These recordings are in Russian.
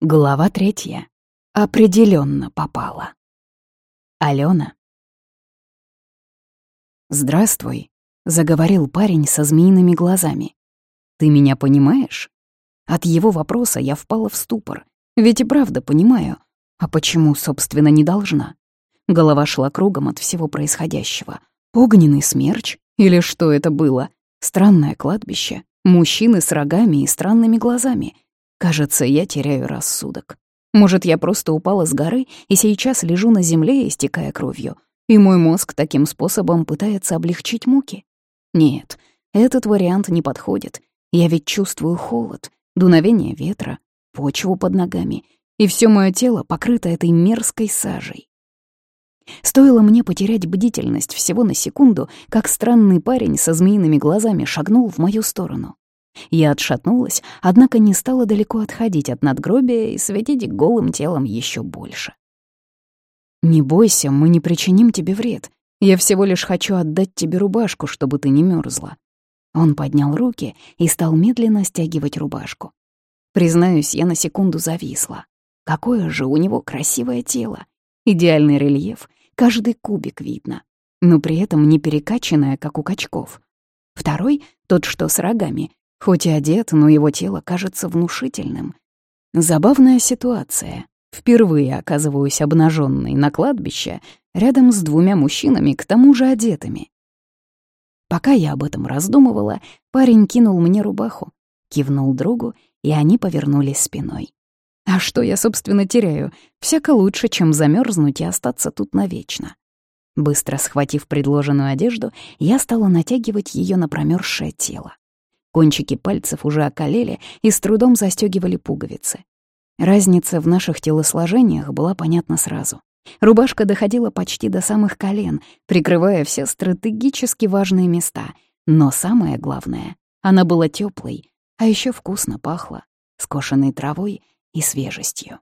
Глава третья. Определенно попала. Алена. «Здравствуй», — заговорил парень со змеиными глазами. «Ты меня понимаешь?» От его вопроса я впала в ступор. Ведь и правда понимаю. А почему, собственно, не должна? Голова шла кругом от всего происходящего. Огненный смерч? Или что это было? Странное кладбище? Мужчины с рогами и странными глазами — Кажется, я теряю рассудок. Может, я просто упала с горы и сейчас лежу на земле, истекая кровью, и мой мозг таким способом пытается облегчить муки? Нет, этот вариант не подходит. Я ведь чувствую холод, дуновение ветра, почву под ногами, и все мое тело покрыто этой мерзкой сажей. Стоило мне потерять бдительность всего на секунду, как странный парень со змеиными глазами шагнул в мою сторону. Я отшатнулась, однако не стала далеко отходить от надгробия и светить голым телом еще больше. «Не бойся, мы не причиним тебе вред. Я всего лишь хочу отдать тебе рубашку, чтобы ты не мерзла. Он поднял руки и стал медленно стягивать рубашку. Признаюсь, я на секунду зависла. Какое же у него красивое тело. Идеальный рельеф, каждый кубик видно, но при этом не перекачанное, как у качков. Второй, тот, что с рогами, Хоть и одет, но его тело кажется внушительным. Забавная ситуация. Впервые оказываюсь обнаженной на кладбище рядом с двумя мужчинами, к тому же одетыми. Пока я об этом раздумывала, парень кинул мне рубаху, кивнул другу, и они повернулись спиной. А что я, собственно, теряю? Всяко лучше, чем замерзнуть и остаться тут навечно. Быстро схватив предложенную одежду, я стала натягивать ее на промерзшее тело. Кончики пальцев уже околели и с трудом застегивали пуговицы. Разница в наших телосложениях была понятна сразу. Рубашка доходила почти до самых колен, прикрывая все стратегически важные места. Но самое главное, она была теплой, а еще вкусно пахла, скошенной травой и свежестью.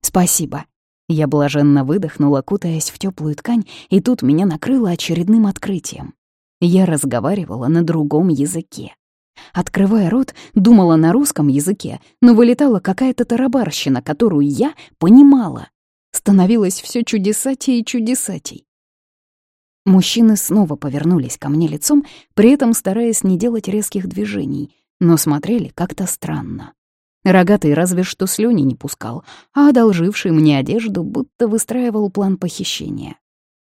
«Спасибо», я блаженно выдохнула, кутаясь в теплую ткань, и тут меня накрыло очередным открытием. Я разговаривала на другом языке. Открывая рот, думала на русском языке, но вылетала какая-то тарабарщина, которую я понимала. Становилось все чудесатей и чудесатей. Мужчины снова повернулись ко мне лицом, при этом стараясь не делать резких движений, но смотрели как-то странно. Рогатый разве что слюни не пускал, а одолживший мне одежду будто выстраивал план похищения.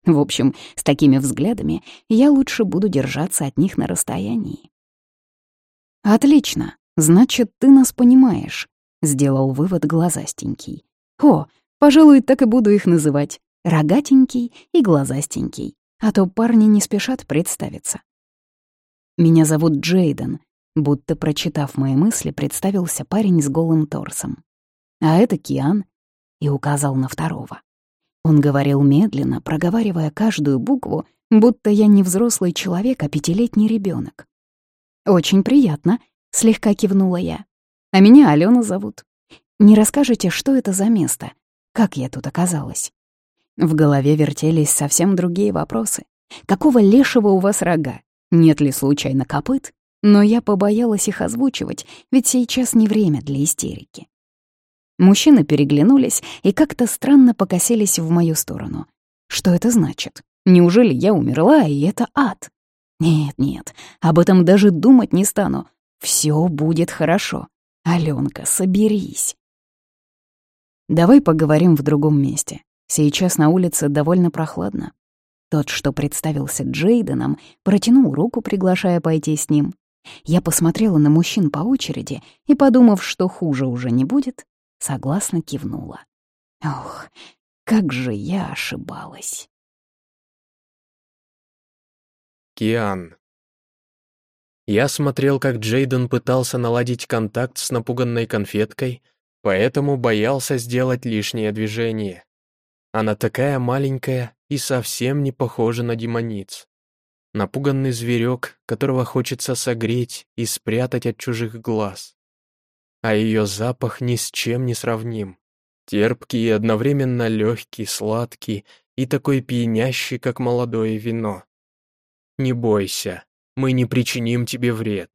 В общем, с такими взглядами я лучше буду держаться от них на расстоянии. «Отлично, значит, ты нас понимаешь», — сделал вывод глазастенький. «О, пожалуй, так и буду их называть. Рогатенький и глазастенький, а то парни не спешат представиться». «Меня зовут Джейден», будто прочитав мои мысли, представился парень с голым торсом. «А это Киан», и указал на второго. Он говорил медленно, проговаривая каждую букву, будто я не взрослый человек, а пятилетний ребенок. «Очень приятно», — слегка кивнула я. «А меня Алена зовут. Не расскажете, что это за место? Как я тут оказалась?» В голове вертелись совсем другие вопросы. «Какого лешего у вас рога? Нет ли случайно копыт?» Но я побоялась их озвучивать, ведь сейчас не время для истерики. Мужчины переглянулись и как-то странно покосились в мою сторону. Что это значит? Неужели я умерла, и это ад? Нет, нет, об этом даже думать не стану. Все будет хорошо. Аленка, соберись. Давай поговорим в другом месте. Сейчас на улице довольно прохладно. Тот, что представился Джейденом, протянул руку, приглашая пойти с ним. Я посмотрела на мужчин по очереди и, подумав, что хуже уже не будет, согласно кивнула. Ох, как же я ошибалась. Киан. Я смотрел, как Джейден пытался наладить контакт с напуганной конфеткой, поэтому боялся сделать лишнее движение. Она такая маленькая и совсем не похожа на демониц. Напуганный зверек, которого хочется согреть и спрятать от чужих глаз. А ее запах ни с чем не сравним. Терпкий и одновременно легкий, сладкий и такой пьянящий, как молодое вино. «Не бойся, мы не причиним тебе вред.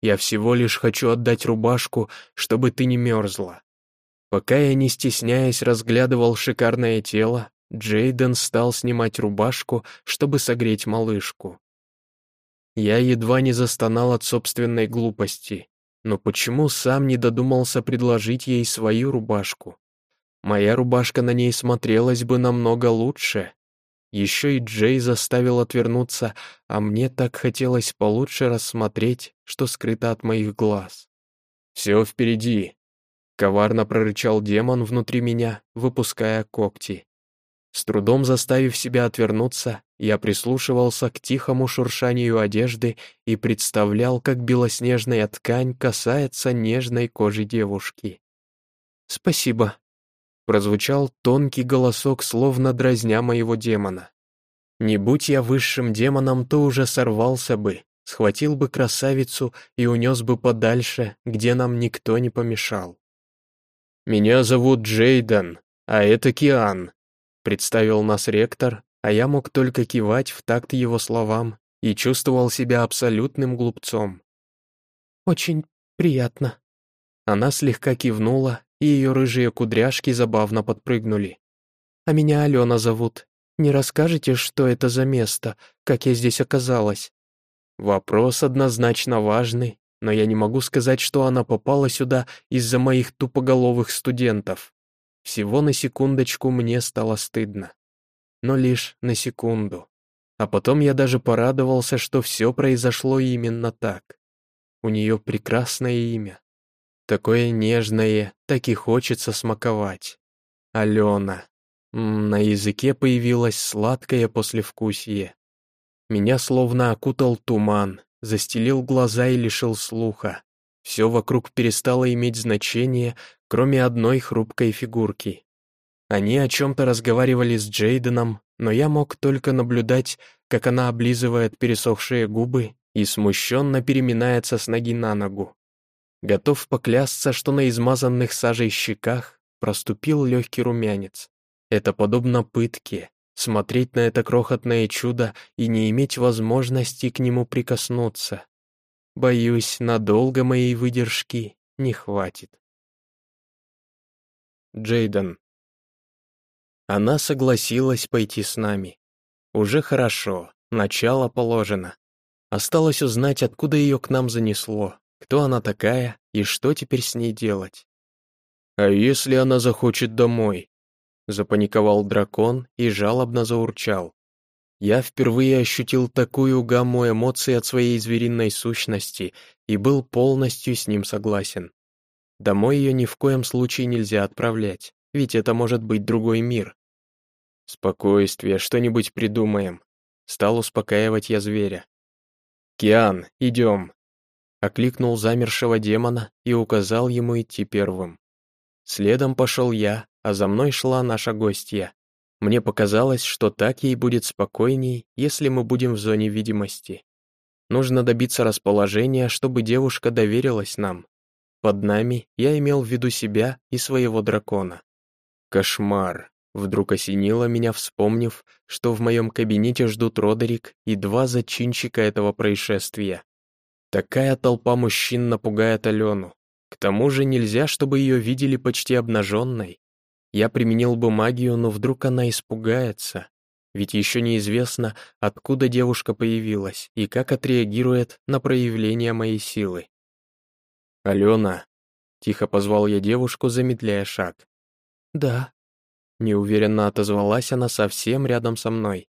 Я всего лишь хочу отдать рубашку, чтобы ты не мерзла. Пока я, не стесняясь, разглядывал шикарное тело, Джейден стал снимать рубашку, чтобы согреть малышку. Я едва не застонал от собственной глупости, но почему сам не додумался предложить ей свою рубашку? Моя рубашка на ней смотрелась бы намного лучше. Еще и Джей заставил отвернуться, а мне так хотелось получше рассмотреть, что скрыто от моих глаз. «Все впереди», — коварно прорычал демон внутри меня, выпуская когти. С трудом заставив себя отвернуться, я прислушивался к тихому шуршанию одежды и представлял, как белоснежная ткань касается нежной кожи девушки. «Спасибо», — прозвучал тонкий голосок, словно дразня моего демона. Не будь я высшим демоном, то уже сорвался бы, схватил бы красавицу и унес бы подальше, где нам никто не помешал. «Меня зовут Джейден, а это Киан», Представил нас ректор, а я мог только кивать в такт его словам и чувствовал себя абсолютным глупцом. «Очень приятно». Она слегка кивнула, и ее рыжие кудряшки забавно подпрыгнули. «А меня Алена зовут. Не расскажете, что это за место, как я здесь оказалась?» Вопрос однозначно важный, но я не могу сказать, что она попала сюда из-за моих тупоголовых студентов. Всего на секундочку мне стало стыдно. Но лишь на секунду. А потом я даже порадовался, что все произошло именно так. У нее прекрасное имя. Такое нежное, так и хочется смаковать. Алена. На языке появилось сладкое послевкусие. Меня словно окутал туман, застелил глаза и лишил слуха. Все вокруг перестало иметь значение, кроме одной хрупкой фигурки. Они о чем-то разговаривали с Джейденом, но я мог только наблюдать, как она облизывает пересохшие губы и смущенно переминается с ноги на ногу. Готов поклясться, что на измазанных сажей щеках проступил легкий румянец. Это подобно пытке, смотреть на это крохотное чудо и не иметь возможности к нему прикоснуться. Боюсь, надолго моей выдержки не хватит. Джейден. Она согласилась пойти с нами. Уже хорошо, начало положено. Осталось узнать, откуда ее к нам занесло, кто она такая и что теперь с ней делать. «А если она захочет домой?» Запаниковал дракон и жалобно заурчал. Я впервые ощутил такую гамму эмоций от своей звериной сущности и был полностью с ним согласен. Домой ее ни в коем случае нельзя отправлять, ведь это может быть другой мир. Спокойствие, что-нибудь придумаем. Стал успокаивать я зверя. «Киан, идем!» Окликнул замершего демона и указал ему идти первым. Следом пошел я, а за мной шла наша гостья. Мне показалось, что так ей будет спокойней, если мы будем в зоне видимости. Нужно добиться расположения, чтобы девушка доверилась нам, под нами я имел в виду себя и своего дракона. Кошмар. Вдруг осенило меня, вспомнив, что в моем кабинете ждут Родерик и два зачинщика этого происшествия. Такая толпа мужчин напугает Алену. К тому же нельзя, чтобы ее видели почти обнаженной. Я применил бы магию, но вдруг она испугается. Ведь еще неизвестно, откуда девушка появилась и как отреагирует на проявление моей силы. «Алена!» — тихо позвал я девушку, замедляя шаг. «Да», — неуверенно отозвалась она совсем рядом со мной.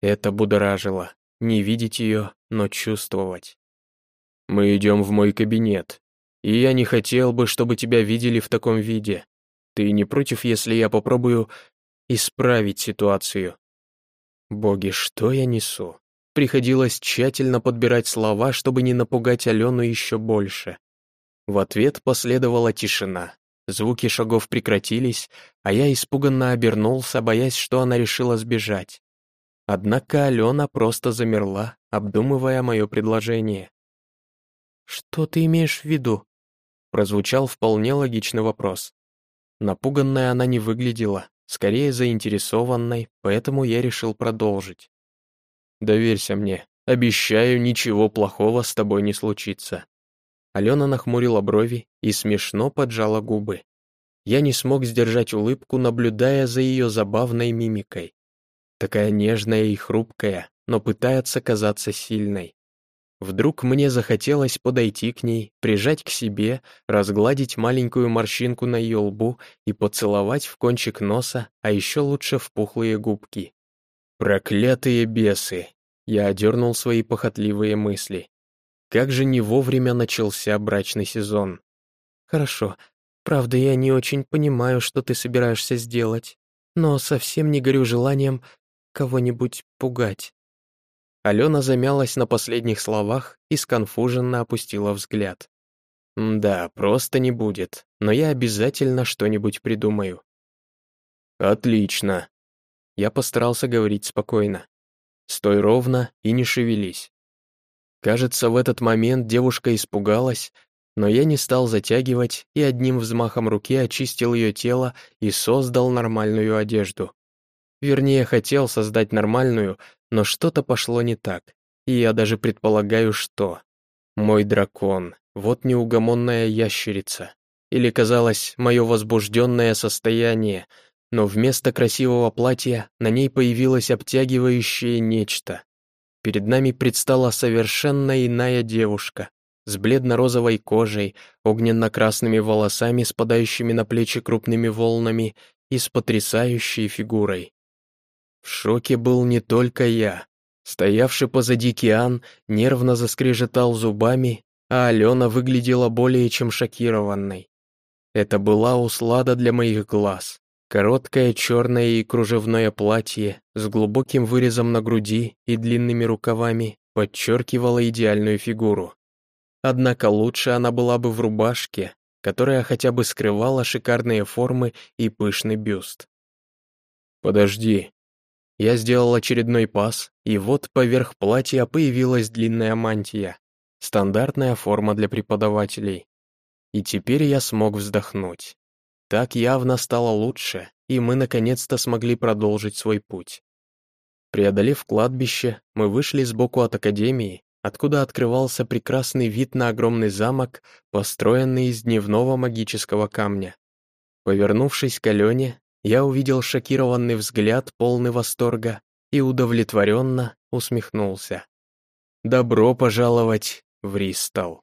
Это будоражило. Не видеть ее, но чувствовать. «Мы идем в мой кабинет, и я не хотел бы, чтобы тебя видели в таком виде. Ты не против, если я попробую исправить ситуацию?» Боги, что я несу? Приходилось тщательно подбирать слова, чтобы не напугать Алену еще больше. В ответ последовала тишина. Звуки шагов прекратились, а я испуганно обернулся, боясь, что она решила сбежать. Однако Алена просто замерла, обдумывая мое предложение. «Что ты имеешь в виду?» Прозвучал вполне логичный вопрос. Напуганная она не выглядела, скорее заинтересованной, поэтому я решил продолжить. «Доверься мне, обещаю, ничего плохого с тобой не случится. Алена нахмурила брови и смешно поджала губы. Я не смог сдержать улыбку, наблюдая за ее забавной мимикой. Такая нежная и хрупкая, но пытается казаться сильной. Вдруг мне захотелось подойти к ней, прижать к себе, разгладить маленькую морщинку на ее лбу и поцеловать в кончик носа, а еще лучше в пухлые губки. Проклятые бесы! Я одернул свои похотливые мысли. Как же не вовремя начался брачный сезон. Хорошо. Правда, я не очень понимаю, что ты собираешься сделать, но совсем не горю желанием кого-нибудь пугать. Алена замялась на последних словах и сконфуженно опустила взгляд. «Да, просто не будет, но я обязательно что-нибудь придумаю». «Отлично». Я постарался говорить спокойно. «Стой ровно и не шевелись». Кажется, в этот момент девушка испугалась, но я не стал затягивать и одним взмахом руки очистил ее тело и создал нормальную одежду. Вернее, хотел создать нормальную, но что-то пошло не так, и я даже предполагаю, что. Мой дракон, вот неугомонная ящерица. Или, казалось, мое возбужденное состояние, но вместо красивого платья на ней появилось обтягивающее нечто. Перед нами предстала совершенно иная девушка, с бледно-розовой кожей, огненно-красными волосами, спадающими на плечи крупными волнами и с потрясающей фигурой. Шоке был не только я. Стоявший позади Киан нервно заскрежетал зубами, а Алена выглядела более чем шокированной. Это была услада для моих глаз. Короткое черное и кружевное платье с глубоким вырезом на груди и длинными рукавами подчеркивало идеальную фигуру. Однако лучше она была бы в рубашке, которая хотя бы скрывала шикарные формы и пышный бюст. «Подожди», я сделал очередной пас, и вот поверх платья появилась длинная мантия, стандартная форма для преподавателей. И теперь я смог вздохнуть. Так явно стало лучше, и мы наконец-то смогли продолжить свой путь. Преодолев кладбище, мы вышли сбоку от академии, откуда открывался прекрасный вид на огромный замок, построенный из дневного магического камня. Повернувшись к Алене, я увидел шокированный взгляд, полный восторга, и удовлетворенно усмехнулся. «Добро пожаловать в Ристал!»